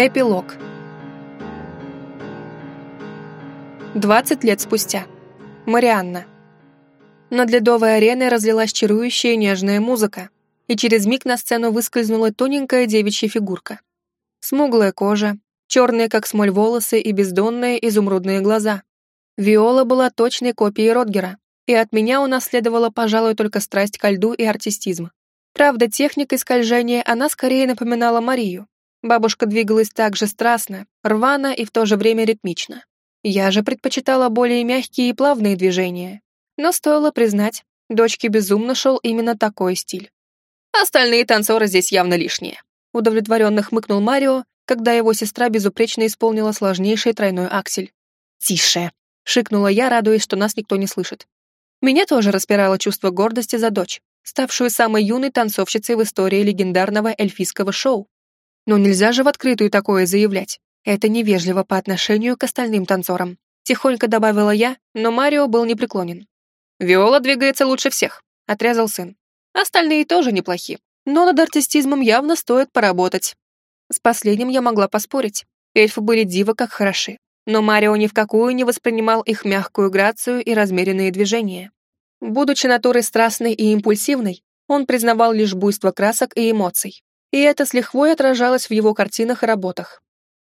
Эпилог. 20 лет спустя. Марианна. Над ледовой ареной разлилась чарующая нежная музыка, и через миг на сцену выскользнула тоненькая девичья фигурка. Смуглая кожа, черные как смоль волосы и бездонные изумрудные глаза. Виола была точной копией Ротгера, и от меня унаследовала, пожалуй, только страсть ко льду и артистизм. Правда, техникой скольжения она скорее напоминала Марию, Бабушка двигалась так же страстно, рвано и в то же время ритмично. Я же предпочитала более мягкие и плавные движения. Но стоило признать, дочке безумно шел именно такой стиль. «Остальные танцоры здесь явно лишние», — удовлетворенно хмыкнул Марио, когда его сестра безупречно исполнила сложнейший тройной аксель. «Тише!» — шикнула я, радуясь, что нас никто не слышит. Меня тоже распирало чувство гордости за дочь, ставшую самой юной танцовщицей в истории легендарного эльфийского шоу. Но нельзя же в открытую такое заявлять. Это невежливо по отношению к остальным танцорам. Тихонько добавила я, но Марио был непреклонен. «Виола двигается лучше всех», — отрезал сын. «Остальные тоже неплохи, но над артистизмом явно стоит поработать». С последним я могла поспорить. Эльфы были диво как хороши, но Марио ни в какую не воспринимал их мягкую грацию и размеренные движения. Будучи натурой страстной и импульсивной, он признавал лишь буйство красок и эмоций, и это с лихвой отражалось в его картинах и работах.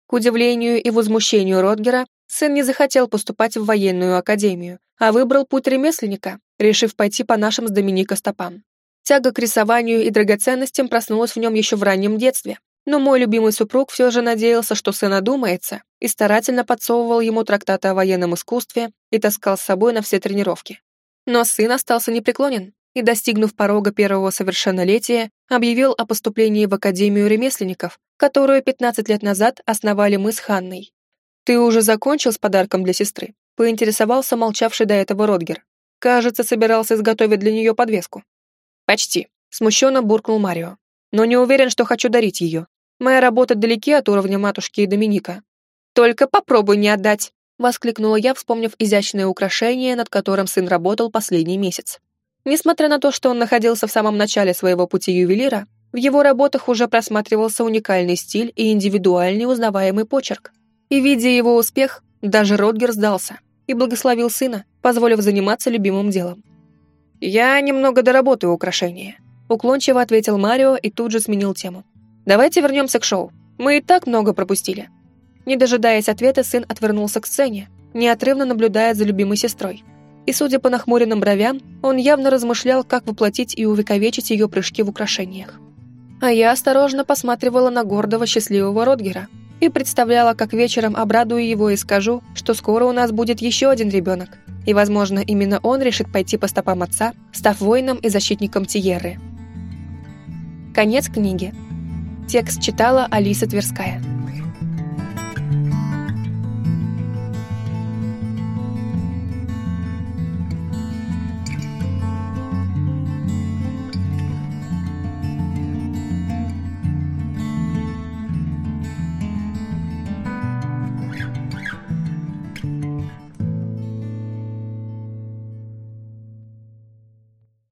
К удивлению и возмущению Ротгера, сын не захотел поступать в военную академию, а выбрал путь ремесленника, решив пойти по нашим с Доминика стопам. Тяга к рисованию и драгоценностям проснулась в нем еще в раннем детстве, но мой любимый супруг все же надеялся, что сын одумается, и старательно подсовывал ему трактаты о военном искусстве и таскал с собой на все тренировки. Но сын остался непреклонен и, достигнув порога первого совершеннолетия, объявил о поступлении в Академию ремесленников, которую 15 лет назад основали мы с Ханной. «Ты уже закончил с подарком для сестры?» — поинтересовался молчавший до этого Родгер. «Кажется, собирался изготовить для нее подвеску». «Почти», — смущенно буркнул Марио. «Но не уверен, что хочу дарить ее. Моя работа далеки от уровня матушки и Доминика». «Только попробуй не отдать», — воскликнула я, вспомнив изящное украшение, над которым сын работал последний месяц. Несмотря на то, что он находился в самом начале своего пути ювелира, в его работах уже просматривался уникальный стиль и индивидуальный узнаваемый почерк. И, видя его успех, даже Ротгер сдался и благословил сына, позволив заниматься любимым делом. «Я немного доработаю украшения», — уклончиво ответил Марио и тут же сменил тему. «Давайте вернемся к шоу. Мы и так много пропустили». Не дожидаясь ответа, сын отвернулся к сцене, неотрывно наблюдая за любимой сестрой и, судя по нахмуренным бровям, он явно размышлял, как воплотить и увековечить ее прыжки в украшениях. А я осторожно посматривала на гордого счастливого Ротгера и представляла, как вечером обрадую его и скажу, что скоро у нас будет еще один ребенок, и, возможно, именно он решит пойти по стопам отца, став воином и защитником Тиерры. Конец книги. Текст читала Алиса Тверская.